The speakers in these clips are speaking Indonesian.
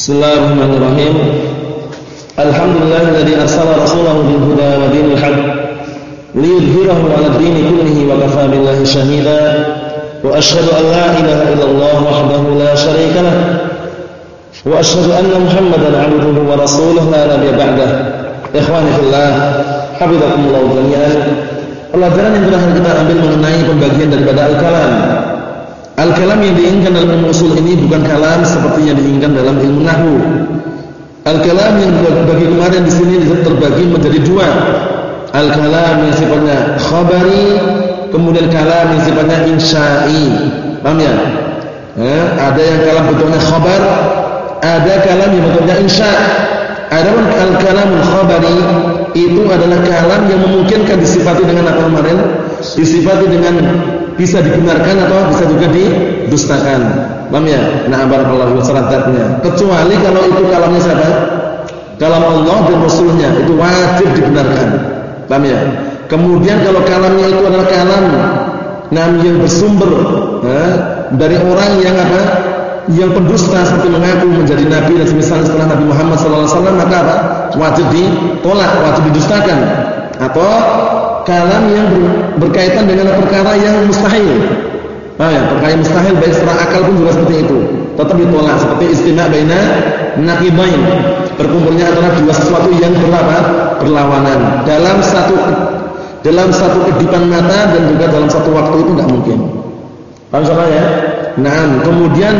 Bismillahirrahmanirrahim. Alhamdulillahilladzi arsala rasulahu bil huda wa dinil haq liyudhhirahu 'ala ad-din kullihi wa kafaa billahi shahida. Wa asyhadu an la ilaha illallah wahdahu la syarika lah. Wa asyhadu anna Muhammadan 'abduhu wa rasuluhu la nabiyya ba'dah. Ikhwani fillah, hafizakumullah jami'an. Pelajaran yang terakhir kita ambil mengenai pembagian daripada al-kalam. Al-kalam yang diinginkan dalam ilmu usul ini bukan kalam seperti yang diinginkan dalam ilmu nahwu. Al-kalam yang bagi kemarin di sini terbagi menjadi dua. Al-kalam yang sifatnya khabari, kemudian kalam yang sifatnya insya'i. Paham ya? Eh, ada yang kalam bentuknya khabar, ada kalam yang bentuknya insya'. Adapun al-kalamul khabari itu adalah kalam yang memungkinkan disifati dengan apa kemarin? Disifati dengan bisa dibenarkan atau bisa juga didustakan. Paham ya? Nah, barakallahu syaratnya. Kecuali kalau itu kalamnya siapa? Kalam Allah dan Rasulnya itu wajib dibenarkan. Paham ya? Kemudian kalau kalamnya itu adalah kalam nam yang bersumber nah, dari orang yang apa? Yang pendusta seperti mengaku menjadi nabi dan semisal setelah Nabi Muhammad SAW maka apa? Wajib ditolak, wajib didustakan. Atau kalam yang berkaitan dengan perkara yang mustahil. Nah, ya, perkara yang mustahil baik secara akal pun juga seperti itu. Tetap ditolak seperti istimna baina naqibain. Berkumpulnya antara dua sesuatu yang berapa? Berlawanan. Dalam satu dalam satu kedipan mata dan juga dalam satu waktu itu tidak mungkin. Paham sama ya? Nah, kemudian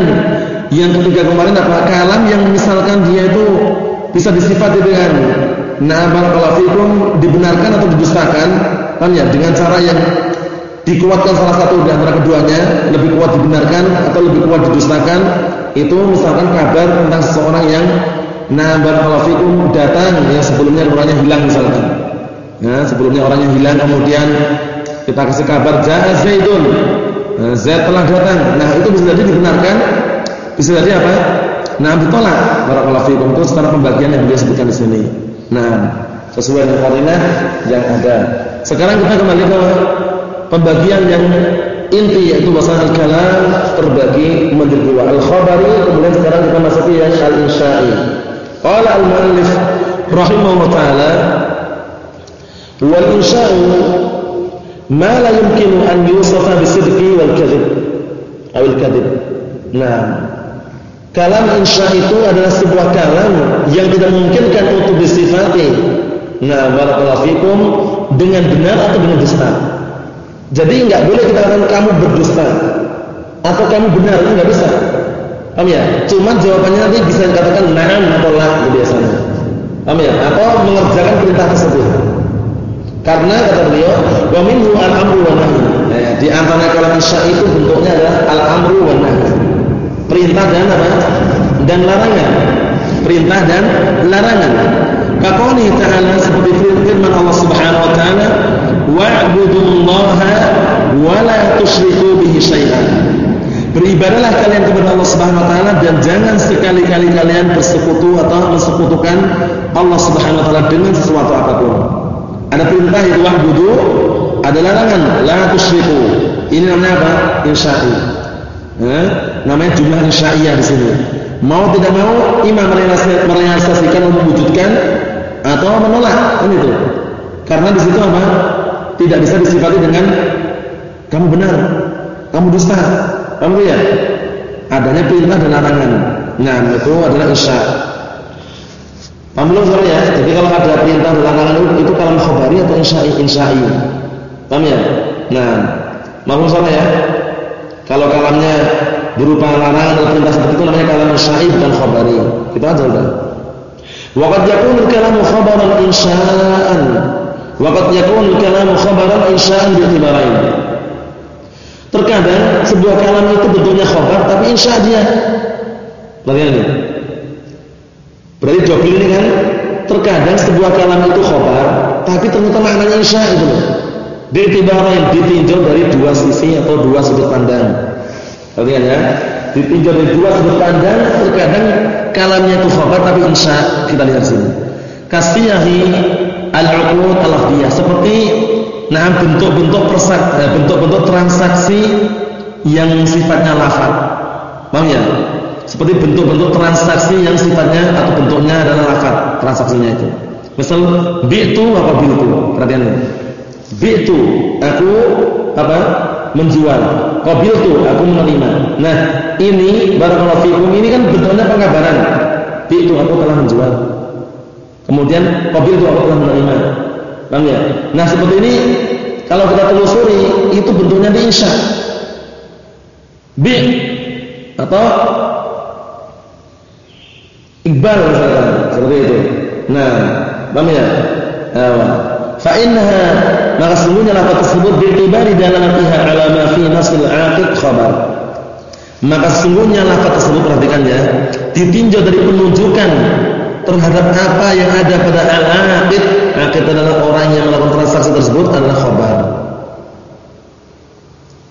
yang ketiga kemarin apa? Kalam yang misalkan dia itu bisa disifati dengan Nah, barakallahu fikum dibenarkan atau didustakan? Kan ya, dengan cara yang dikuatkan salah satu di antara keduanya, lebih kuat dibenarkan atau lebih kuat didustakan, itu misalkan kabar tentang seseorang yang nah barakallahu fikum datang yang sebelumnya orangnya hilang misalkan. Nah, sebelumnya orangnya hilang kemudian kita kasih kabar jaa Zaidun. Nah, Zaid telah datang. Nah, itu bisa jadi dibenarkan, bisa jadi apa? Nah, ditolak. Barakallahu fikum itu secara pembagian yang beliau sebutkan di sini. Nah, sesuai dengan qarinah yang ada. Sekarang kita kembali ke pembagian yang inti yaitu bahasa al-kalam terbagi menjadi dua al-khabari kemudian sekarang kita masuki yang al-insya'i. Qala al-muallif rahimahullah taala wal insya'u ma la yumkinu an yusafa bisidqi wal kadhib aw al-kadhib. Nah, Kalam insya itu adalah sebuah kalam yang tidak memungkinkan untuk disifati. Nah, barakallahu dengan benar atau dengan dusta. Jadi enggak boleh kita katakan kamu berdusta atau kamu benar, enggak bisa. Paham ya? Cuma jawabannya nanti bisa dikatakan na'am atau la biasanya. Paham ya? Atau mengerjakan perintah tersebut. Karena kata beliau, wa minhu al-amru wa nahi. Nah, di antara kalam insya itu bentuknya adalah al-amru wa nahi perintah dan apa? dan larangan. Perintah dan larangan. Kaqouli ta'ala seperti firman Allah Subhanahu wa taala, "Wa'budullaha wa la tusyriku bihi syai'an." Beribadahlah kalian kepada Allah Subhanahu wa taala dan jangan sekali-kali kalian bersekutu atau mensekutukan Allah Subhanahu wa taala dengan sesuatu apa pun. Ada perintah itu wa'budu, ada larangan la tusyriku. Ini namanya apa? Insya'i. Eh? namanya jumlah syariah di sini. Mau tidak mau imam merealisasikan atau mewujudkan atau menolak kan itu. Karena di situ apa? Tidak bisa disifati dengan kamu benar, kamu dusta. Kamu ya? Adanya perintah dan larangan. Nah, itu adalah isya. Paham belum ya? Jadi kalau ada perintah dan larangan itu, itu kalam khabari atau insya'i insya'i. Paham ya? Nah, mau ya? Kalau kalamnya berupa larangan atau perintah seperti itu namanya kalam syar'i bukan khabari. Kita aja udah. Wa qad yakunu kalamu khabaran insya'an. Wa qad yakunu kalamu khabaran insya'an bi itibarain. Terkadang sebuah kalam itu bentuknya khabar tapi insya dia. Bagaimana ini? Berarti jawab ini kan terkadang sebuah kalam itu khabar tapi ternyata maknanya insya itu loh. Diitibarain ditinjau dari dua sisi atau dua sudut pandang. Perhatikan ya. Ditinjau dari dua sudut pandang, terkadang kalamnya itu khabar tapi insya kita lihat sini. Kasiyahi al-uqud al-lafdiyah seperti nah bentuk-bentuk eh, bentuk-bentuk transaksi yang sifatnya lafaz. Paham ya? seperti bentuk-bentuk transaksi yang sifatnya atau bentuknya adalah lafaz transaksinya itu. Misal bi'tu apa biltu? Perhatian. Bi'tu aku apa? Menjual. Qabiltu aku menerima. Nah, ini barakallahu fikum ini kan bentuknya pengabaran. Bi'tu aku telah menjual. Kemudian qabiltu aku telah menerima. Paham ya? Nah, seperti ini kalau kita telusuri itu bentuknya insya. Bi atau Iqbal misalkan seperti itu. Nah, paham ya? Fa innaha maka sesungguhnya lafaz tersebut bi'tibari dalalatiha ala ma fi nasil aqiq khabar. Maka sesungguhnya lafaz tersebut perhatikan ya, ditinjau dari penunjukan terhadap apa yang ada pada al-aqid. Aqid adalah orang yang melakukan transaksi tersebut adalah khabar.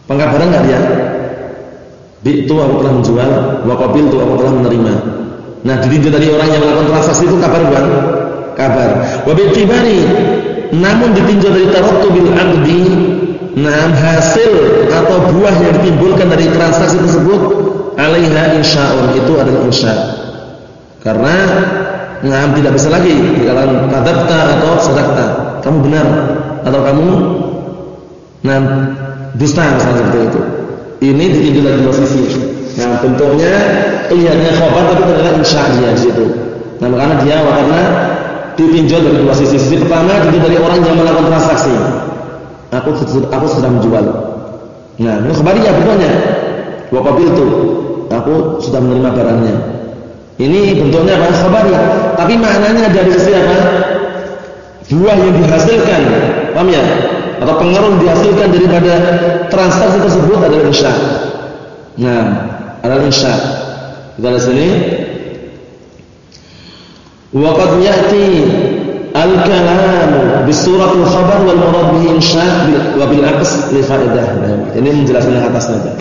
Pengkabaran enggak dia? Bi'tu aku telah menjual, wa qabiltu aku telah menerima. Nah, ditinjau dari orang yang melakukan transaksi itu kabar bukan? Kabar. Wa bi'tibari namun ditinjau dari tarattubil aqdi nah hasil atau buah yang ditimbulkan dari transaksi tersebut alaiha insya'un itu adalah insya. Karena nah tidak bisa lagi dikatakan kadzabta atau sadaqta. Kamu benar atau kamu nah dusta misalnya seperti itu. Ini ditinjau dari dua sisi. Nah bentuknya kelihatannya khabar tapi ternyata insya dia di situ. Nah karena dia karena ditinjau dari dua sisi. Sisi pertama ditinjau dari orang yang melakukan transaksi. Aku aku sudah menjual. Nah, ini khabariyah bentuknya. Wa qabiltu. Aku sudah menerima barangnya. Ini bentuknya apa? Khabariyah. Tapi maknanya dari sisi apa? Buah yang dihasilkan. Paham ya? Atau pengaruh dihasilkan daripada transaksi tersebut adalah insya. Nah, adalah insya. Kita lihat sini Al-kalam bisuratul khabar wal murad bihi insya wa bil aqs li faedah. Ini menjelaskan yang atasnya.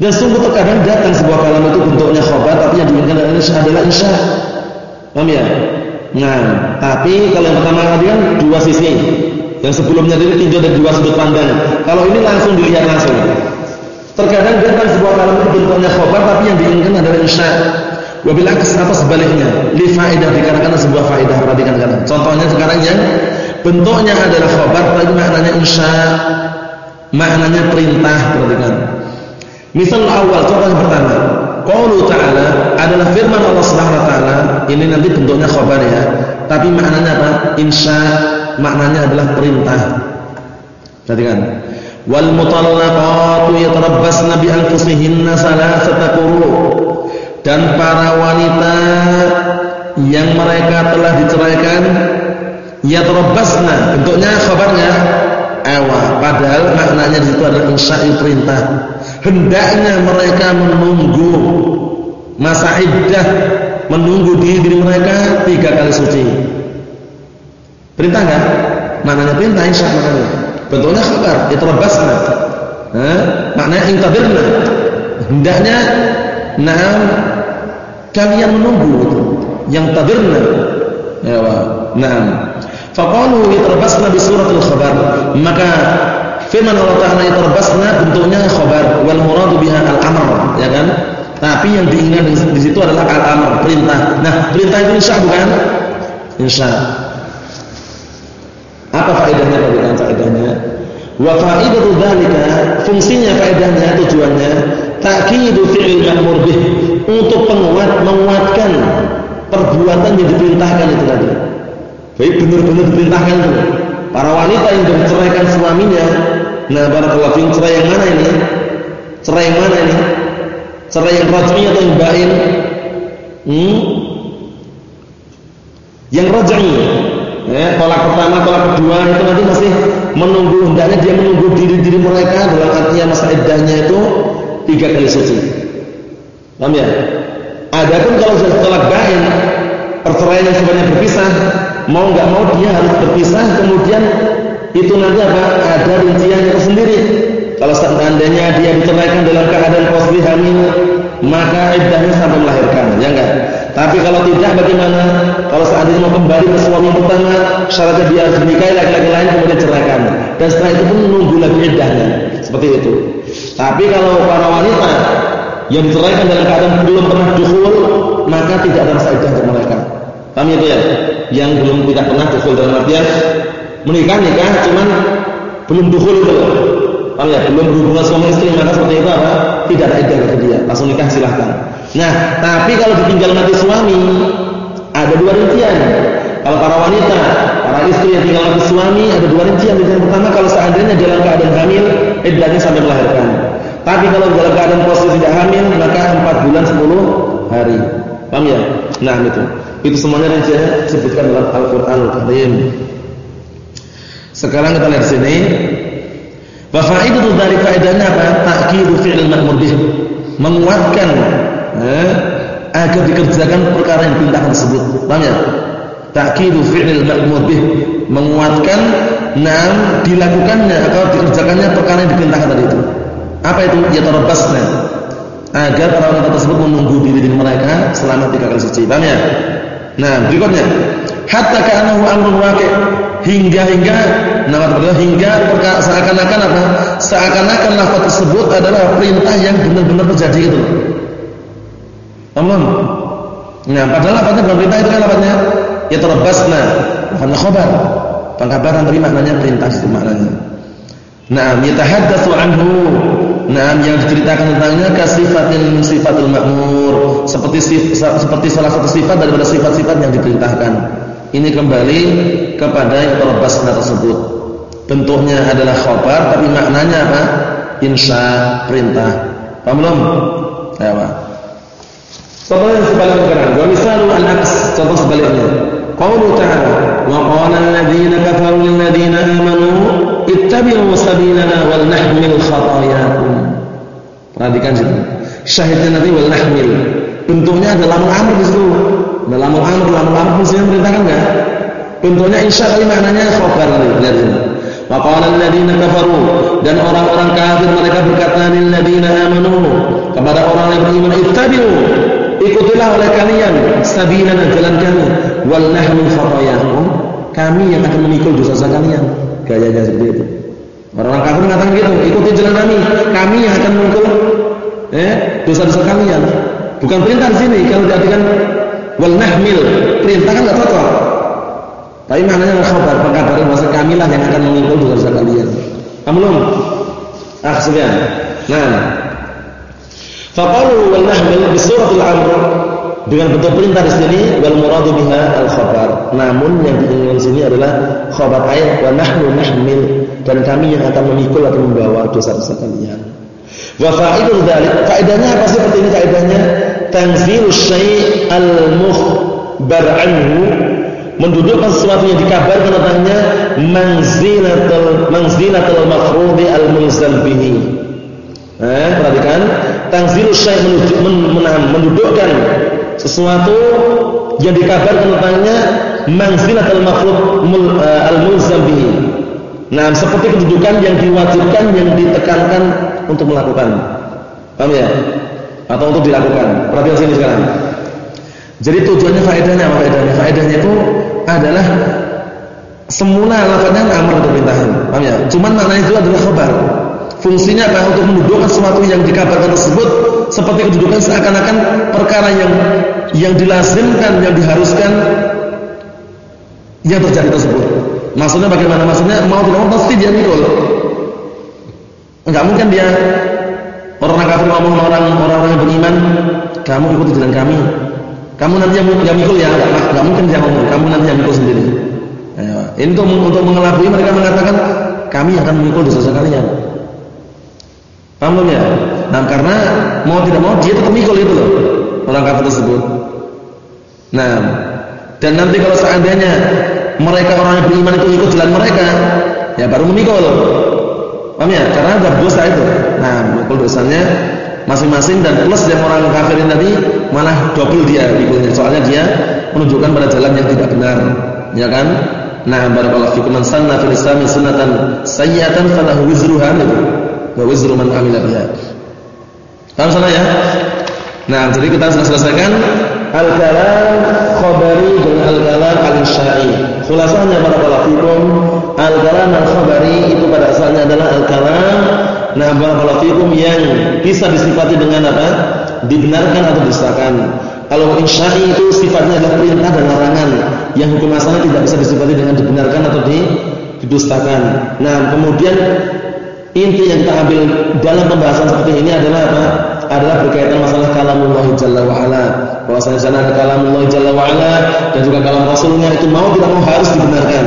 Dan sungguh terkadang datang sebuah kalam itu bentuknya khabar tapi yang diinginkan adalah insya adalah insya Paham ya? Nah, tapi kalau yang pertama tadi kan dua sisi. Yang sebelumnya tadi tinjau dari dua sudut pandang. Kalau ini langsung dilihat langsung. Terkadang datang sebuah kalam itu bentuknya khabar tapi yang diinginkan adalah insya Wabil aks atau sebaliknya, li faedah dikarenakan sebuah faedah perhatikan sekarang. Contohnya sekarang yang bentuknya adalah khabar tapi maknanya insya, maknanya perintah perhatikan. Misal awal contoh yang pertama, qaulu ta'ala adalah firman Allah Subhanahu wa taala, ini nanti bentuknya khabar ya, tapi maknanya apa? Insya, maknanya adalah perintah. Perhatikan. Wal mutallaqatu yatarabbasna bi anfusihinna salasata quru' dan para wanita yang mereka telah diceraikan ya terobasna bentuknya khabarnya ewa. Padahal maknanya di situ adalah insya'i perintah. Hendaknya mereka menunggu masa iddah menunggu diri, diri mereka tiga kali suci. Perintah enggak? maknanya perintah insya bentuknya khabar ya terobasna maknanya intadirna hendaknya Nah, kalian menunggu yang tadirna. Ya, nah. Faqalu yatarbasna bi suratul khabar. Maka firman Allah Taala yatarbasna bentuknya khabar wal muradu biha al-amr, ya kan? Tapi yang diingat di situ adalah al-amr, perintah. Nah, perintah itu insya bukan? Insya. Apa faedahnya perhatikan faedahnya? Wa faidatu dzalika, fungsinya faedahnya tujuannya ta'kidu fi'il ma'mur bih untuk penguat menguatkan perbuatan yang diperintahkan itu tadi. Baik benar-benar diperintahkan itu. Para wanita yang menceraikan suaminya, nah barakallahu fiikum cerai yang mana ini? Cerai yang mana ini? Cerai yang rajmi atau yang bain? Hmm? Yang rajmi. Ya, tolak pertama, tolak kedua itu nanti masih menunggu hendaknya dia menunggu diri-diri mereka dalam artinya masa iddahnya itu tiga kali suci. Paham ya? Adapun kalau sudah tolak bain, perceraian yang sebenarnya berpisah, mau nggak mau dia harus berpisah, kemudian itu nanti apa? Ada rinciannya tersendiri. Kalau seandainya dia diceraikan dalam keadaan posisi hamil, maka iddahnya sampai melahirkan, ya enggak? Tapi kalau tidak bagaimana? Kalau seandainya mau kembali ke suami pertama, syaratnya dia harus menikahi laki-laki lain kemudian ceraikan. Dan setelah itu pun menunggu lagi iddahnya. Seperti itu. Tapi kalau para wanita yang diceraikan dalam keadaan belum pernah dukhul, maka tidak ada masa iddah untuk mereka. Paham itu ya? Yang belum tidak pernah dukhul dalam artian menikah nikah cuman belum dukhul itu loh. Ya? Belum berhubungan suami istri maka seperti itu apa? Tidak ada iddah bagi dia. Langsung nikah silahkan. Nah, tapi kalau ditinggal mati suami ada dua rincian. Kalau para wanita, para istri yang tinggal mati suami ada dua rincian. Pertama kalau seandainya dalam keadaan hamil, iddahnya sampai melahirkan. Tapi kalau dalam keadaan posisi tidak hamil, maka 4 bulan 10 hari. Paham ya? Nah, itu. Itu semuanya rinciannya disebutkan dalam Al-Qur'an Al-Karim. Sekarang kita lihat sini. Wa faidatu dari faedahnya apa? Ta'kidu fi'il ma'mur bih. Menguatkan eh, agar dikerjakan perkara yang diperintahkan tersebut. Paham ya? Ta'kidu fi'il ma'mur bih. Menguatkan nam dilakukannya atau dikerjakannya perkara yang diperintahkan tadi itu. Apa itu? Ya tarabbasna. Agar para wanita tersebut menunggu diri mereka selama tiga kali suci. Paham ya? Nah, berikutnya, hatta ka'annahu amrun waqi' hingga hingga nama hingga seakan-akan apa? Seakan-akan lafaz tersebut adalah perintah yang benar-benar terjadi itu. Aman. Nah, padahal lafaznya bukan perintah itu kan lafaznya ya tarabbasna. Lafaznya khabar. Pengkabaran tapi maknanya perintah itu maknanya. Nah, yatahaddatsu anhu Nah, yang diceritakan tentangnya kasifatin min sifatul ma'mur, seperti seperti salah satu sifat daripada sifat-sifat yang diperintahkan. Ini kembali kepada yang terbasna tersebut. Bentuknya adalah khabar tapi maknanya apa? Insya perintah. Paham belum? Ya, Pak. Contoh sebaliknya. Wa al-aks, contoh sebaliknya. Qala alladziina kafaru lil ladziina aamanu ittabi'u sabilana wal nahmil khatayakum. Perhatikan situ. Syahidnya nanti nahmil. Bentuknya ada lamul amr di situ. Ada amr, lamul amr fungsinya merintahkan enggak? Bentuknya insya kali maknanya khabar nanti. Lihat sini. Qala alladziina kafaru dan orang-orang kafir mereka berkata amanu kepada orang yang beriman ittabi'u ikutilah oleh kalian sabilana jalan kami wal nahmil khatayakum kami yang akan memikul dosa-dosa kalian gayanya seperti itu. Orang-orang kafir mengatakan gitu, ikuti jalan kami, kami yang akan mengikul eh dosa-dosa kalian. Bukan perintah di sini kalau diartikan wal nahmil, perintah kan enggak cocok. Tapi maknanya khabar, pengkabaran bahasa kami lah yang akan mengikul dosa-dosa kalian. Kamu belum? Ah, sudah. Nah, Faqalu wal nahmil bi suratul amr dengan bentuk perintah di sini wal muradu biha al khabar. Namun yang diinginkan di sini adalah khabar ayat wa nahnu nahmil dan kami yang akan memikul atau membawa dosa-dosa kalian. Wa fa'idul dzalik, faedahnya apa seperti ini faedahnya? Tanzilus syai' al mukhbar anhu mendudukkan sesuatu yang dikabarkan tentangnya manzilatul manzilatul mafrudi al mulzam bihi. Eh, perhatikan, tanzilus syai' mendudukkan sesuatu yang dikabarkan tentangnya manzilatul mafrud eh, al-mulzam bihi. Nah, seperti kedudukan yang diwajibkan yang ditekankan untuk melakukan. Paham ya? Atau untuk dilakukan. Perhatikan sini sekarang. Jadi tujuannya faedahnya apa faedahnya? Faedahnya itu adalah semula lafaznya amr atau perintahan. Paham ya? Cuman maknanya itu adalah khabar. Fungsinya apa? Untuk mendudukkan sesuatu yang dikabarkan tersebut seperti kedudukan seakan-akan perkara yang yang dilazimkan, yang diharuskan yang terjadi tersebut. Maksudnya bagaimana? Maksudnya mau tidak mau pasti dia mikul. Enggak mungkin dia orang kafir ngomong orang orang yang beriman, kamu ikuti jalan kami. Kamu nanti yang, yang mikul ya, enggak, enggak mungkin dia ngomong, kamu nanti yang mikul sendiri. Ayo. Ini untuk mengelabui mereka mengatakan kami akan memikul dosa-dosa kalian. Paham belum ya? Nah, karena mau tidak mau dia tetap mikul itu loh, orang kafir tersebut. Nah, dan nanti kalau seandainya mereka orang yang beriman itu ikut jalan mereka, ya baru memikul. Paham ya? Karena ada dosa itu. Nah, memikul dosanya masing-masing dan plus yang orang kafirin tadi malah double dia mikulnya. Soalnya dia menunjukkan pada jalan yang tidak benar. Ya kan? Nah, barakallahu fikum man sanna fil Islam sunnatan sayyi'atan falahu wizruha wa wizru man amila biha. Paham sana ya? Nah, jadi kita sudah selesaikan al-kalam khabari dan al-kalam al-syai. Khulasahnya para fikum, al-kalam al-khabari itu pada asalnya adalah al-kalam nah barakallahu fikum yang bisa disifati dengan apa? dibenarkan atau didustakan. Kalau insya'i itu sifatnya adalah perintah dan larangan yang hukum asalnya tidak bisa disifati dengan dibenarkan atau didustakan. Nah, kemudian inti yang kita ambil dalam pembahasan seperti ini adalah apa? Adalah berkaitan masalah kalamullah jalla wa ala. Bahwasanya sana ada kalamullah jalla wa dan juga kalam Rasulnya itu mau tidak mau harus dibenarkan.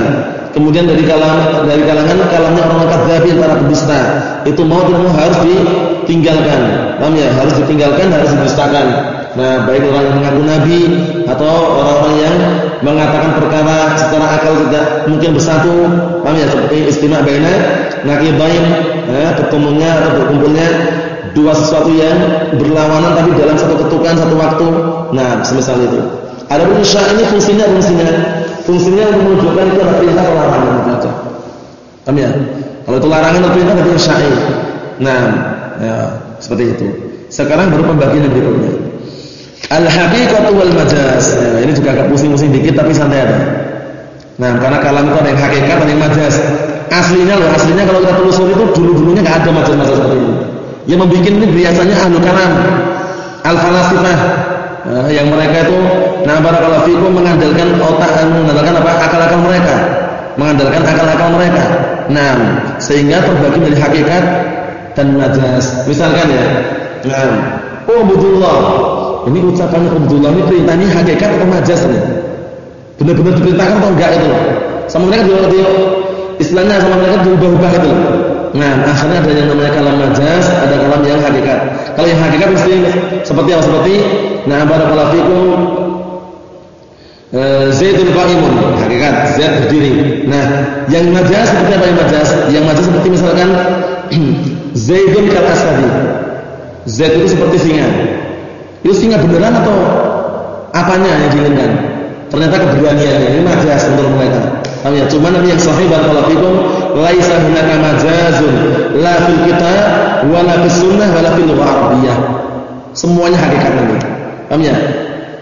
Kemudian dari kalangan dari kalangan kalamnya orang kadzabin para pendusta, itu mau tidak mau harus ditinggalkan. Paham ya? Harus ditinggalkan, harus didustakan. Nah, baik orang yang mengaku nabi atau orang-orang yang mengatakan perkara secara akal tidak mungkin bersatu, paham ya? Seperti istimewa baina naqidain, ya, bertemunya atau berkumpulnya dua sesuatu yang berlawanan tapi dalam satu ketukan satu waktu. Nah, semisal itu. Ada pun ini fungsinya fungsinya fungsinya menunjukkan itu ada perintah atau larangan saja. Paham ya? Kalau itu larangan atau perintah berarti syai. Nah, ya, seperti itu. Sekarang baru pembagian yang berikutnya. Al-haqiqatu wal majaz. Ya, ini juga agak pusing-pusing dikit tapi santai aja. Nah, karena kalam itu ada yang hakikat, ada yang majaz. Aslinya loh, aslinya kalau kita telusuri itu dulu-dulunya enggak ada majaz-majaz seperti ini. Yang membuat ini biasanya ahlu kalam, al-falasifah, nah, yang mereka itu nah barakallahu fikum mengandalkan otak mengandalkan apa? akal-akal mereka. Mengandalkan akal-akal mereka. Nah, sehingga terbagi dari hakikat dan majaz. Misalkan ya, nah, oh budullah ini ucapannya Abdullah ini perintah ini hakikat atau majaz ini? Benar-benar diperintahkan atau enggak itu? Sama mereka juga dia istilahnya sama mereka diubah-ubah itu. Nah, akhirnya ada yang namanya kalam majaz, ada kalam yang hakikat. Kalau yang hakikat mesti seperti apa? Seperti nah barakallahu fikum eh, Zaidun qa'imun, hakikat Zaid berdiri. Nah, yang majaz seperti apa yang majaz? Yang majaz seperti misalkan Zaidun kal asadi. Zaid itu seperti singa. Itu singa beneran atau apanya yang diinginkan? Ternyata keberaniannya ini majaz untuk mereka. Paham ya? Cuma yang sahih barakallahu fikum laisa hunaka majazun la fil kitab wala fis sunnah wala fil lughah arabiyyah. Semuanya hakikat ini. Paham ya?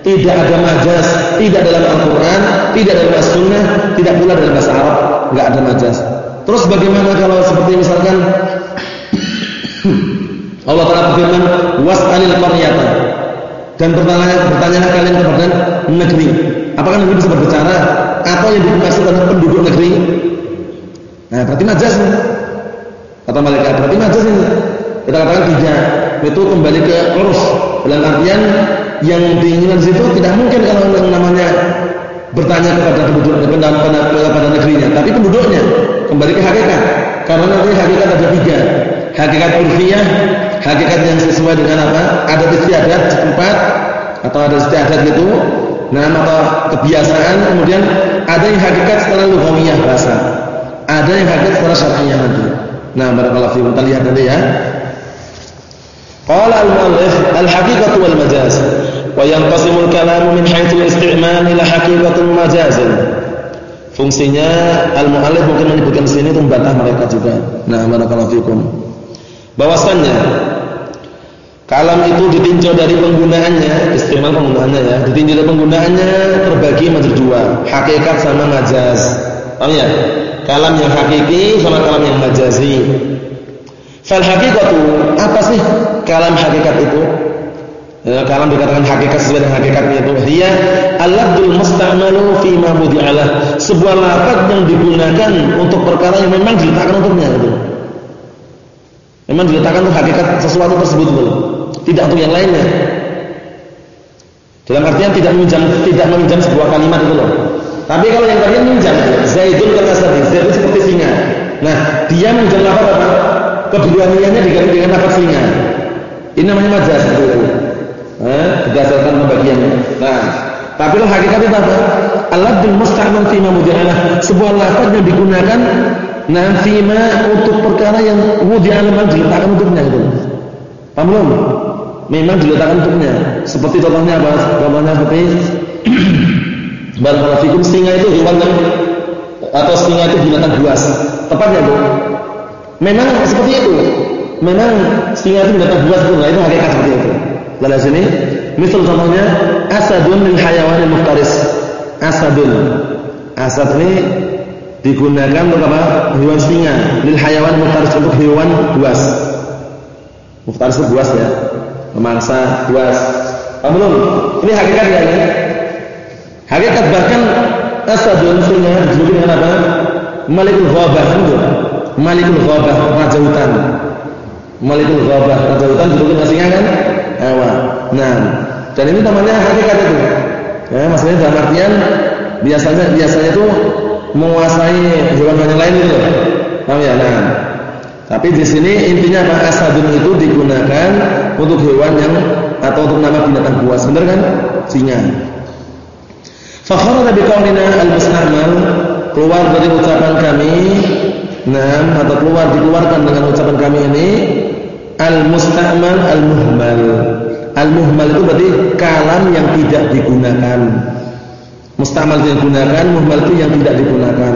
Tidak ada majaz, tidak dalam Al-Qur'an, tidak dalam As-Sunnah, tidak pula dalam bahasa Arab, enggak ada majaz. Terus bagaimana kalau seperti misalkan Allah Taala berfirman was'alil qaryata dan bertanya bertanyalah kalian kepada negeri. Apakah negeri bisa berbicara? Atau yang dimaksud adalah penduduk negeri? Nah, berarti majas nih. Kata malaikat, berarti majas ini. Kita katakan tidak. Itu kembali ke urus. Dalam artian yang diinginkan situ tidak mungkin kalau yang namanya bertanya kepada penduduk kepada, kepada negerinya, tapi penduduknya kembali ke hakikat. Karena nanti hakikat ada tiga. Hakikat urfiyah, hakikat yang sesuai dengan apa? Ada istiadat setempat atau ada istiadat gitu. Nah, atau kebiasaan kemudian ada yang hakikat secara lughawiyah bahasa. Ada yang hakikat secara syar'iyyah nanti. Nah, barakallahu fiikum. Kita lihat nanti ya. Qala al-mu'allif al-haqiqatu wal majaz wa yanqasimu al-kalamu min haythu al-isti'mal ila haqiqatin majazin. Fungsinya al-mu'allif mungkin menyebutkan sini untuk membantah mereka juga. Nah, barakallahu fiikum. Bahwasannya kalam itu ditinjau dari penggunaannya, istimal penggunaannya ya, ditinjau dari penggunaannya terbagi menjadi dua, hakikat sama majaz. Paham ya? Kalam yang hakiki sama kalam yang majazi. Fal hakikatu, apa sih kalam hakikat itu? Kalam dikatakan hakikat sesuai dengan hakikatnya itu dia al-lafzul musta'malu fi ma mudi'alah sebuah lafaz yang digunakan untuk perkara yang memang diletakkan untuknya itu memang diletakkan untuk hakikat sesuatu tersebut itu tidak untuk yang lainnya. Dalam artian tidak meminjam tidak meminjam sebuah kalimat itu loh. Tapi kalau yang tadi meminjam Zaidun kata tadi Zaid itu seperti singa. Nah dia meminjam apa apa? Keberaniannya diganti dengan lafaz singa. Ini namanya majaz itu eh, berdasarkan pembagiannya. Nah, tapi lo hakikatnya apa? Al-lafzul musta'mal fi ma sebuah lafaz yang digunakan nah fima untuk perkara yang mudi'ala memang diletakkan untuknya itu. Paham belum? Memang diletakkan untuknya. Seperti contohnya apa? Contohnya seperti fikum singa itu hewan yang atau singa itu binatang buas. Tepatnya itu. Memang seperti itu. Memang singa itu binatang buas itu, nah itu hakikat seperti itu. Lalu sini, misal contohnya asadun min hayawanil muftaris. Asadun. Asad ini digunakan untuk apa? Hewan singa. Lil hayawan muftaris untuk hewan buas. Muftaris itu buas ya. memangsa, buas. Paham belum? Ini hakikat ya ini. Hakikat bahkan asadun singa disebut dengan apa? Malikul ghabah itu. Malikul ghabah, raja hutan. Malikul ghabah, raja hutan disebut dengan singa kan? Ewa. Nah, dan ini namanya hakikat itu. Ya, maksudnya dalam artian biasanya biasanya itu menguasai hewan yang lain itu. Paham ya? Nah, tapi di sini intinya apa? Asadun itu digunakan untuk hewan yang atau untuk nama binatang buas, benar kan? Singa. Fakhara bi qaulina al-musta'mal keluar dari ucapan kami Nah, atau keluar dikeluarkan dengan ucapan kami ini al-musta'mal al-muhmal. Al-muhmal itu berarti kalam yang tidak digunakan. Musta'mal yang digunakan, muhmal itu yang tidak digunakan.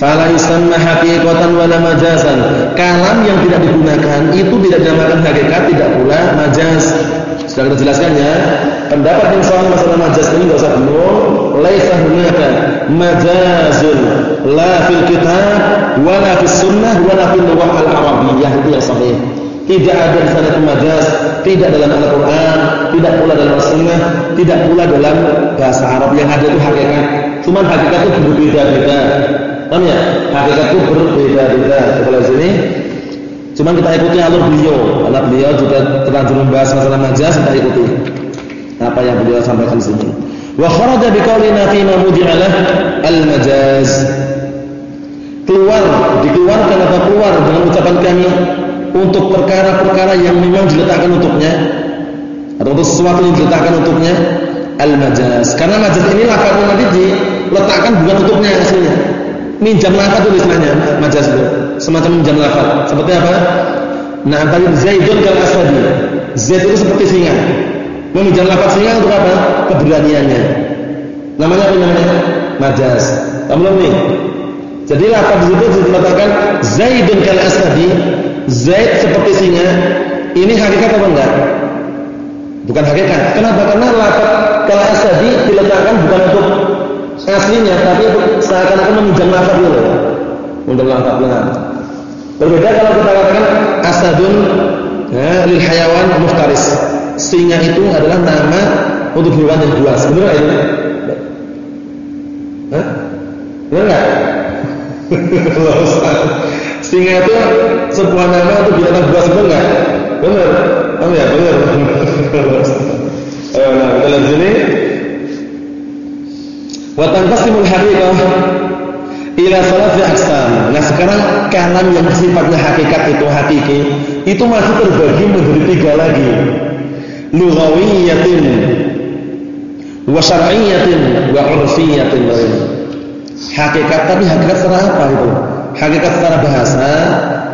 Fala yusamma haqiqatan wala majazan. Kalam yang tidak digunakan itu tidak dinamakan hakikat, tidak pula majaz. Sudah kita jelaskan ya. Pendapat yang soal masalah majaz ini enggak usah bingung. Laisa hunaka majazun la fil kitab wala fis sunnah wala fil lughah al-arabiyyah itu yang sahih. Tidak ada di sana majaz, tidak dalam Al-Qur'an, tidak pula dalam As-Sunnah, tidak pula dalam bahasa Arab yang ada itu hakikat. Cuma hakikat itu berbeda-beda. Paham ya? Hakikat itu berbeda-beda. Kalau sini cuma kita ikuti alur beliau. Karena beliau juga terlanjur membahas masalah majaz, kita ikuti apa yang beliau sampaikan di sini. Wa kharaja biqaulina fi ma mudi'alah al-majaz. Keluar, dikeluarkan apa keluar dengan ucapan kami untuk perkara-perkara yang memang diletakkan untuknya atau untuk sesuatu yang diletakkan untuknya al-majaz. Karena majaz ini lafaznya nanti diletakkan bukan untuknya aslinya minjam lafaz itu istilahnya majas itu. Semacam minjam lafaz seperti apa? Nah tadi zaidun kal asadi. Zaid itu seperti singa. Meminjam lafaz singa untuk apa? Keberaniannya. Namanya apa namanya? Kamu belum nih. Jadi lafaz itu dikatakan zaidun kal asadi zaid seperti singa ini hakikat apa enggak? Bukan hakikat. Kenapa? Karena lafaz kal asadi diletakkan bukan untuk aslinya tapi seakan-akan meminjam lafaz dulu untuk lafaz berbeda kalau kita katakan asadun ya, lil hayawan muftaris. Singa itu adalah nama untuk hewan yang buas benar ini? Hah? benar enggak singa itu sebuah nama untuk binatang buas benar enggak benar oh ya benar Ayo, nah, kita lihat sini Wa tanqasimul haqiqah ila salati aqsam. Nah, sekarang kalam yang sifatnya hakikat itu hakiki itu masih terbagi menjadi tiga lagi. Lughawiyatin wa syar'iyyatin wa 'urfiyyatin. Hakikat tapi hakikat secara apa itu? Hakikat secara bahasa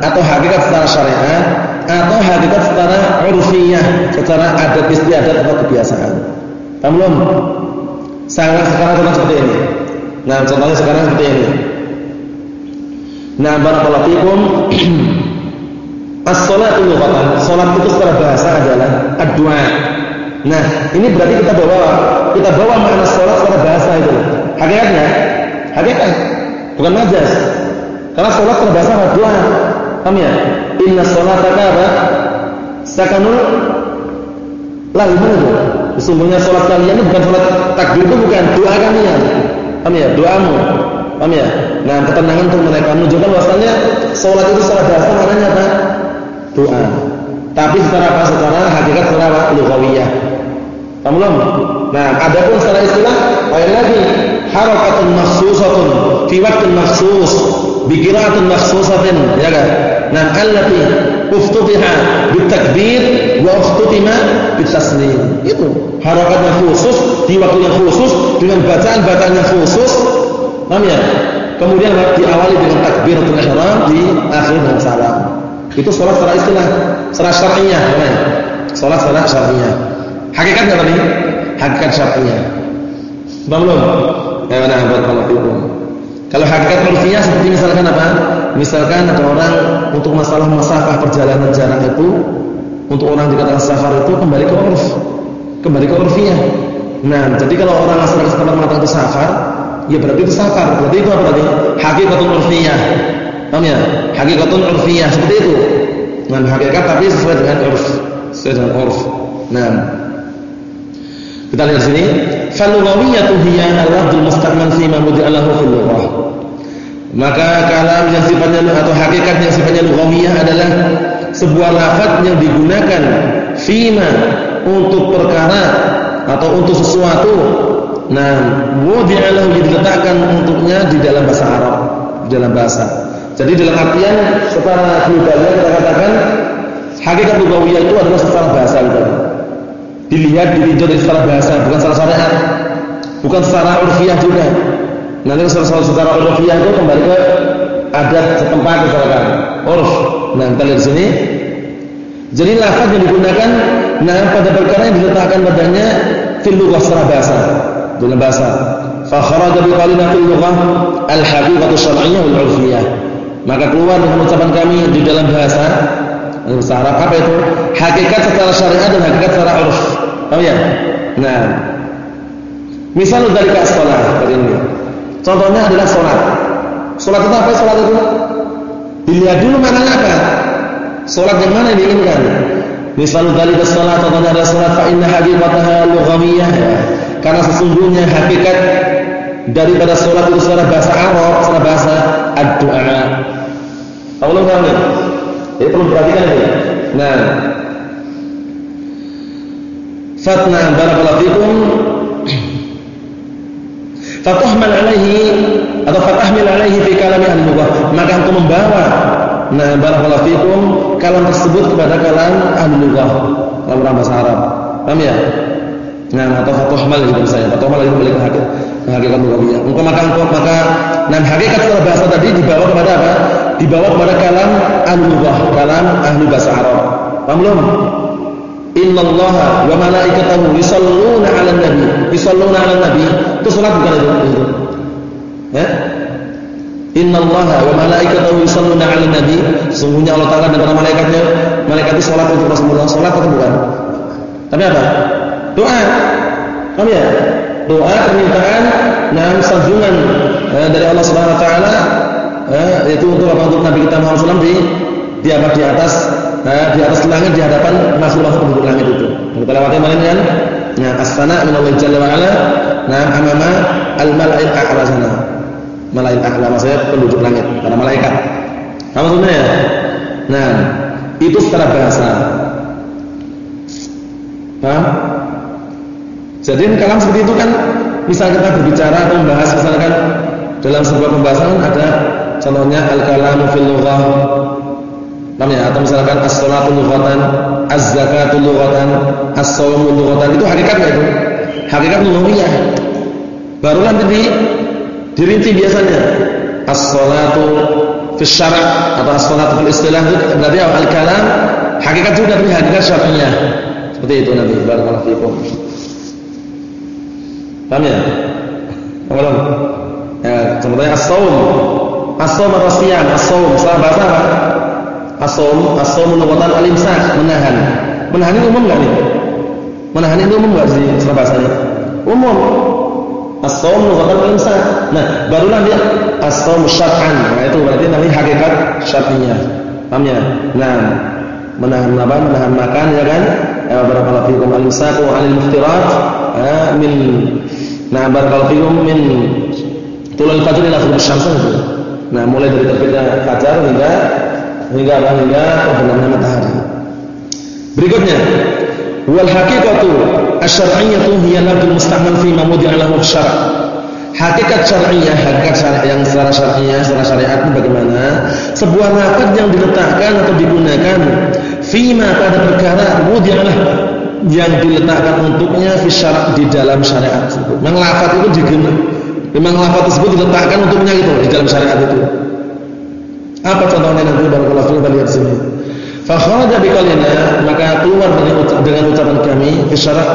atau hakikat secara syariat atau hakikat secara urfiyah, secara adat istiadat atau kebiasaan. Paham belum? Sekarang sekarang contoh seperti ini. Nah, contohnya sekarang seperti ini. Nah, barakallahu fikum. As-salatu lughatan. Salat itu secara bahasa adalah ad-du'a. Nah, ini berarti kita bawa kita bawa makna salat secara bahasa itu. Hakikatnya, hakikat bukan majaz. Karena salat secara bahasa adalah doa. Paham ya? Inna salata apa? Sakanul lahu itu. Sesungguhnya sholat kalian ini bukan sholat takbir itu bukan doa kalian. Paham ya? Doamu. Paham ya? Nah, ketenangan untuk mereka menunjukkan bahwasanya sholat itu secara bahasa maknanya apa? Doa. Tapi secara apa? Secara hakikat secara apa? Paham belum? Nah, adapun secara istilah lain lagi. Harakatun makhsusatun fi waqtin makhsus bi qira'atin makhsusatin, ya kan? Nah, allati uftutiha bitakbir wa uftutima bitaslim. Itu harakat yang khusus di yang khusus dengan bacaan-bacaan yang khusus. Paham ya? Kemudian diawali dengan takbiratul ihram di akhir dengan salam. Itu salat secara istilah, secara syar'iyyah namanya. Salat secara syar'iyyah. Hakikatnya tadi hakikat syar'iyyah. Paham belum? Ya mana buat kalau Kalau hakikat urfiyah seperti misalkan apa? Misalkan ada orang untuk masalah masafah perjalanan jarak itu untuk orang dikatakan safar itu kembali ke urf, kembali ke urfiyah. Nah, jadi kalau orang asal setempat mengatakan itu safar, ya berarti itu safar. Berarti itu apa tadi? Hakikatun urfiyah. Paham ya? Hakikatun urfiyah seperti itu. Dengan hakikat tapi sesuai dengan urf, sesuai dengan urf. Nah, kita lihat sini, falugawiyatu hiya al-lafzul mustaqmal fi ma mudi'alahu fil lughah. Maka kalam yang sifatnya atau hakikat yang sifatnya lughawiyah adalah sebuah lafaz yang digunakan fima untuk perkara atau untuk sesuatu nah wudi'alahu diletakkan untuknya di dalam bahasa Arab di dalam bahasa jadi dalam artian secara globalnya kita katakan hakikat lugawiyah itu adalah secara bahasa gitu. Dilihat ditinjau dari secara bahasa bukan secara syariat. Bukan secara urfiah juga. Nanti secara, secara urfiah itu kembali ke adat setempat misalkan. Urf. Nah kita lihat sini. Jadi lafaz yang digunakan nah pada perkara yang diletakkan padanya fil lughah secara bahasa, dalam bahasa. Fa kharaja bi qalina fil lughah al haqiqatu syar'iyyah wal 'urfiyyah. Maka keluar dengan ucapan kami di dalam bahasa bahasa apa itu? Hakikat secara syariat dan hakikat secara urf. Tahu ya? Nah, misal dari sekolah seperti ini. Contohnya adalah sholat. Sholat itu apa? Sholat itu dilihat dulu maknanya apa? Salat yang mana yang diinginkan? Misalnya dari salat contohnya ada salat fa inna haqiqataha lughawiyah. Karena sesungguhnya hakikat daripada salat itu secara bahasa Arab, secara bahasa ad-du'a. Tahu enggak nih? Jadi perlu perhatikan ini. Nah, fatna barakallahu fikum fatahmal alaihi atau fatahmil alaihi fi kalami al-lughah maka engkau membawa Nah, barakallahu fikum kalam tersebut kepada kalam ahli lughah, kalam bahasa Arab. Paham ya? Nah, atau fatuhmal gitu misalnya. Fatuhmal itu ke hakikat, hakikat lughawiyah. Engkau maka engkau maka dan hakikat bahasa tadi dibawa kepada apa? Dibawa kepada kalam ahli lughah, kalam ahli bahasa Arab. Paham belum? Innallaha wa malaikatahu yusalluna 'alan nabi. Yusalluna 'alan nabi. Itu salat bukan itu? Ya? Innallaha wa malaikatahu yusholluna 'alan nabi. Sungguhnya Allah Taala dan para malaikatnya, malaikat itu salat untuk Rasulullah. Salat atau bukan? Tapi apa? Doa. Paham ya? Doa permintaan dan sanjungan eh, dari Allah Subhanahu wa taala eh, itu untuk apa? Untuk Nabi kita Muhammad SAW di di apa di atas eh, di atas langit di hadapan Rasulullah penduduk langit itu. Kita lewati malam kan? Nah, as-sana min Allah Jalla wa ala. Nah, amama al-mala'il a'la sana malaikat a'la maksudnya penduduk langit para malaikat apa maksudnya ya nah itu secara bahasa paham jadi kalau seperti itu kan misal kita berbicara atau membahas misalkan dalam sebuah pembahasan ada contohnya al-kalamu fil lughah. Paham ya? Atau misalkan as-salatu lughatan az-zakatu lughatan as-shaumu lughatan. Itu hakikatnya itu. Hakikat lughawiyah. Baru nanti dirinci biasanya. As-salatu fi syara' atau as-salatu fil istilah itu berarti al-kalam. Hakikat juga tapi hakikat syar'iyah seperti itu nanti. Barakallahu fiikum. Paham ya? Belum ya contohnya as-saum as-saum salah bahasa apa as-saum as-saum lughatan al-imsak menahan menahan ini umum enggak nih menahan ini umum enggak sih salah bahasanya umum As-saum lughatan al-imsak. Nah, barulah dia as-saum syar'an. Nah, itu berarti nanti hakikat syar'iyah. Paham ya? Nah, menahan apa? Menahan makan ya kan? Ya barakallahu fikum al-imsaku 'anil muftirat ya, min Nah, barakallahu fikum min tulul fajr ila ghurub syams itu. Nah, mulai dari terbitnya fajar hingga hingga apa? Hingga terbenamnya matahari. Berikutnya, wal haqiqatu asy-syar'iyyatu hiya lafzul musta'mal fi ma mudi'a lahu syara' Hakikat syar'iyah, hakikat syariat yang secara syar'iyah, secara syariat itu bagaimana? Sebuah lafaz yang diletakkan atau digunakan fima pada perkara mudi'alah yang diletakkan untuknya fi syara' di dalam syariat. Memang lafaz itu digunakan memang lafaz tersebut diletakkan untuknya gitu di dalam syariat itu. Apa contohnya nanti barakallahu fiikum lihat sini. Fakhraja biqalina maka keluar dengan ucapan kami isyarat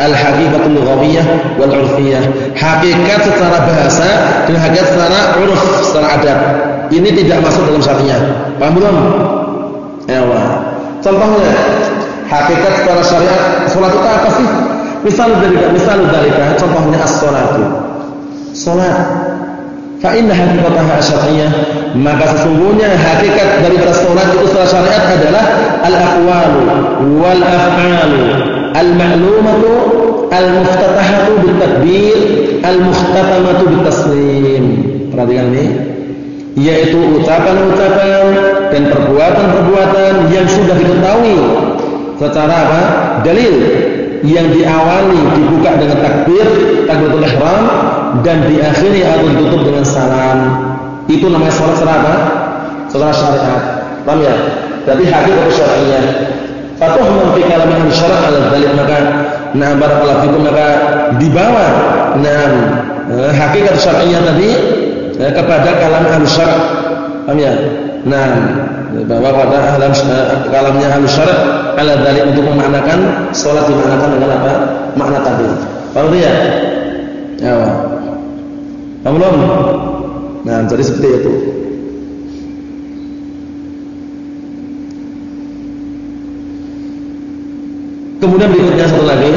al-haqiqatul lughawiyah wal 'urfiyah. Hakikat secara bahasa dan hakikat secara uruf, secara adab. Ini tidak masuk dalam syariat. Paham belum? Ya Contohnya hakikat secara syariat salat itu apa sih? Misal dari misal dari contohnya as-salatu. Salat. Fa inna haqiqataha syar'iyyah maka sesungguhnya hakikat dari sholat itu secara syariat adalah al-aqwalu wal af'alu al-ma'lumatu al-muftatahatu bil takbir al-mukhtatamatu bil taslim perhatikan ini. Yaitu ucapan-ucapan dan perbuatan-perbuatan yang sudah diketahui. Secara apa? dalil yang diawali dibuka dengan takbir, takbiratul ihram dan diakhiri atau ditutup dengan salam. Itu namanya salat apa? Secara syariat. Paham ya? Berarti hakikat syar'iyah. Fatuhman fi kalamin syara' ala dzalik maka nah barakallahu fikum maka dibawa nah hakikat syar'iyah tadi eh, kepada kalam al-syara'. Paham ya? Nah, bahwa pada ahlam kalamnya ahli syarat ala dzalik untuk memaknakan salat dimaknakan dengan apa? Makna tadi. Paham ya? Ya. Paham belum? Nah, jadi seperti itu. Kemudian berikutnya satu lagi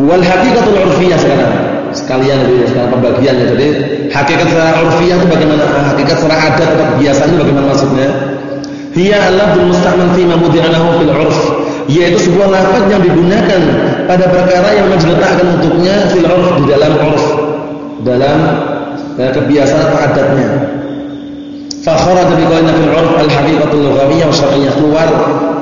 wal haqiqatul urfiyah sekarang sekalian itu sekarang pembagiannya. Jadi hakikat secara urfiyah itu bagaimana? Hakikat secara adat atau kebiasaan bagaimana maksudnya? Hiya alladul musta'mal fi ma mudi'anahu fil 'urf. Yaitu sebuah lafaz yang digunakan pada perkara yang diletakkan untuknya fil 'urf di dalam 'urf. Dalam ya, kebiasaan atau adatnya. Fa kharaja bi qawlina fil 'urf al haqiqatul lughawiyyah wa syar'iyyah. Keluar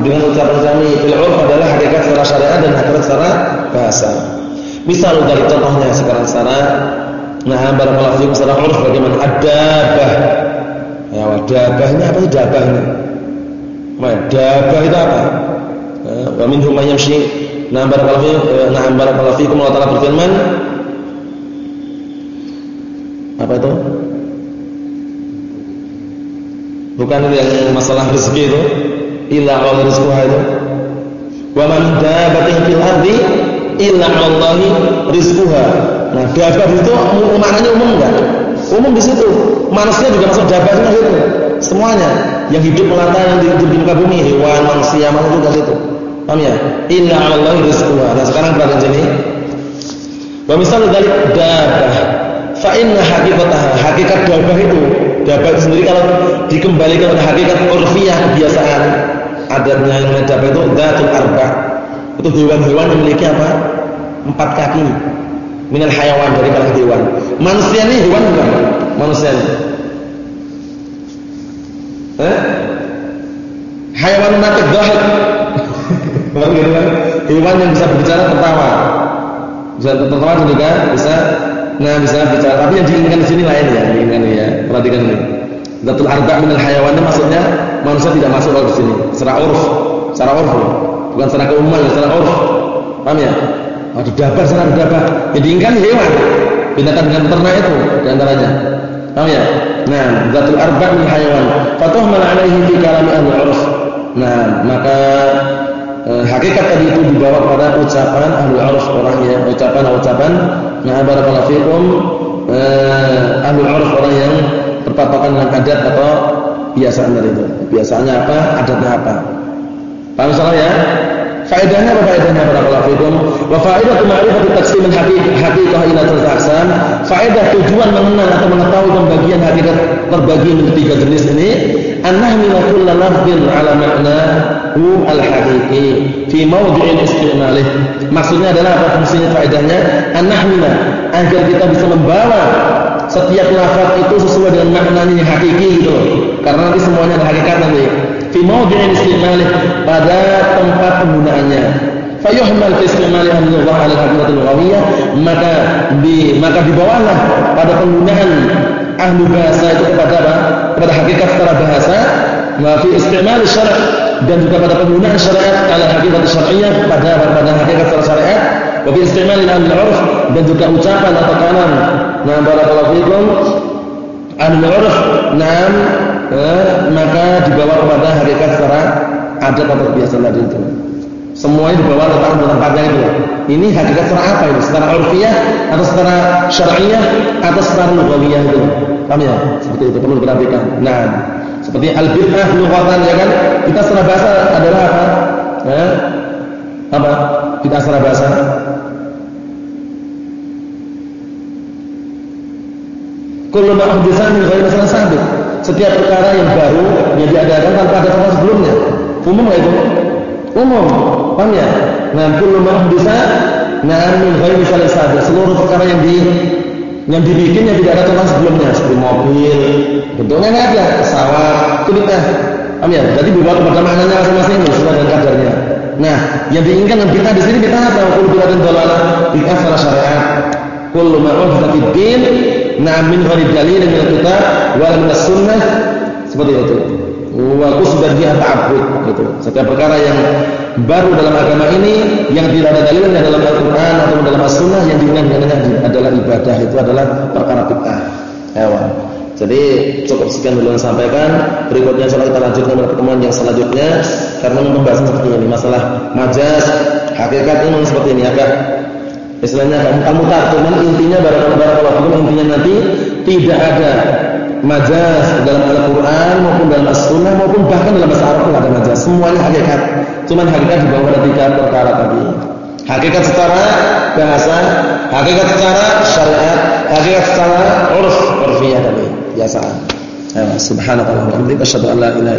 dengan ucapan kami fil 'urf adalah hakikat secara syariat dan hakikat secara bahasa Misal dari contohnya sekarang sana, nah barakallahu fiikum secara urf bagaimana adabah. Ya, dabah ini apa sih dabah ini? Dabah itu apa? Ya, wa minhum may yamshi. Nah, barakallahu fiikum, eh, nah barakallahu fiikum Allah Ta'ala berfirman apa itu? Bukan yang masalah rezeki itu, Allah rizquha itu. Wa man dabatin fil ardi illa 'alallahi rizquha. Nah, dabah itu maknanya umum enggak? Umum di situ. Manusia juga masuk dabah itu. Semuanya yang hidup melata yang di, muka bumi, hewan, manusia, manusia juga situ. Paham ya? Illa 'alallahi rizquha. Nah, sekarang perhatikan sini. Wa misal dari dabah fa inna haqiqataha hakikat dabah itu dabah itu sendiri kalau dikembalikan pada hakikat urfiyah kebiasaan adatnya yang dabah itu datul arba' Itu hewan-hewan memiliki apa? Empat kaki. Minal hayawan dari kalangan hewan. Manusia ini hewan bukan? Manusia ini. Eh? Hayawan natik dahik. Gitu kan? Hewan yang bisa berbicara tertawa. Bisa tertawa juga bisa nah bisa bicara. Tapi yang diinginkan di sini lain ya, diinginkan ya. Perhatikan ini. Zatul arba minal hayawan maksudnya manusia tidak masuk kalau di sini. Secara urf, secara urf bukan secara keumuman, secara urf. Paham ya? Ada dabar, secara dabar. Jadi diingkari hewan, binatang dengan ternak itu di antaranya. Paham ya? Nah, zatul arba' min hayawan. Fatuhmal alaihi fi kalami ahli urf. Nah, maka eh, hakikat tadi itu dibawa pada ucapan ahli urf orang yang ucapan-ucapan nah barakallahu fikum eh, ahli urf orang yang berpatokan dengan adat atau biasaan dari itu. Biasanya apa? Adatnya apa? Paham salah ya? Faedahnya apa faedahnya barakallahu fikum? Wa faedatu ma'rifati taqsim al-haqiqah haqiqah ila aqsam. Faedah tujuan mengenal atau mengetahui pembagian hakikat terbagi menjadi tiga jenis ini, annahmila kullu lafdhin ala ma'nahu al-haqiqi fi mawdi'in istimalih. Maksudnya adalah apa fungsinya faedahnya? Annahmila agar kita bisa membawa setiap lafaz itu sesuai dengan maknanya yang hakiki gitu. Karena nanti semuanya ada hakikat nanti fi mawdi'in istimalih pada tempat penggunaannya. Fayuhmal fi istimalih al-lughah ala lughawiyah maka di maka dibawalah pada penggunaan ahli bahasa itu kepada apa? kepada hakikat secara bahasa. Wa fi istimal syara' dan juga pada penggunaan syariat ala hakikat syar'iyyah pada pada hakikat secara syariat. Wa fi istimal al-'urf dan juga ucapan atau kalam. Nah barakallahu fikum. Al-'urf. Nam eh, maka dibawa kepada hakikat secara adat atau biasa tadi itu. Semuanya dibawa letakkan di tempatnya itu. Ini hakikat secara apa ini? Secara urfiyah atau secara syar'iyah atau secara lughawiyah itu. Paham ya? Seperti itu perlu diperhatikan. Nah, seperti al-bid'ah lughatan ya kan? Kita secara bahasa adalah apa? Eh? Apa? Kita secara bahasa Kullu ma uhditsa min ghairi masalah sabit. Setiap perkara yang baru yang diadakan tanpa ada tempat sebelumnya. Umum enggak itu? Umum. Paham ya? Nah, kullu ma uhditsa nah min ghairi. Seluruh perkara yang di yang dibikin yang tidak ada tempat sebelumnya seperti mobil, bentuknya enggak ada, pesawat, kita. Paham ya? Jadi dibawa kepada maknanya masing-masing sesuai dengan kadarnya. Nah, yang diinginkan dengan kita di sini kita apa? Kullu bidatin dhalalah, bid'ah salah syariat. Kullu ma uhditsa fid din Nah min ghairi dalil min kitab wal min sunnah seperti itu. Wa qusdan dia ta'abbud gitu. Setiap perkara yang baru dalam agama ini yang tidak ada dalilnya dalam Al-Qur'an atau dalam As-Sunnah yang diinginkan adalah ibadah itu adalah perkara bid'ah. Jadi cukup sekian dulu yang sampaikan. Berikutnya insyaallah kita lanjutkan pada pertemuan yang selanjutnya karena membahas seperti ini masalah majaz, hakikat ini seperti ini agak Istilahnya kamu kamu tak cuman intinya barakallahu fikum intinya nanti tidak ada majaz dalam Al-Qur'an maupun dalam As-Sunnah maupun bahkan dalam bahasa Arab ada majaz. Semuanya hakikat. Cuman hakikat dibawa pada tiga perkara tadi. Hakikat secara bahasa, hakikat secara syariat, hakikat secara urf, urfiyah tadi, biasaan. Ya, subhanallahi wa bihamdihi asyhadu an la ilaha.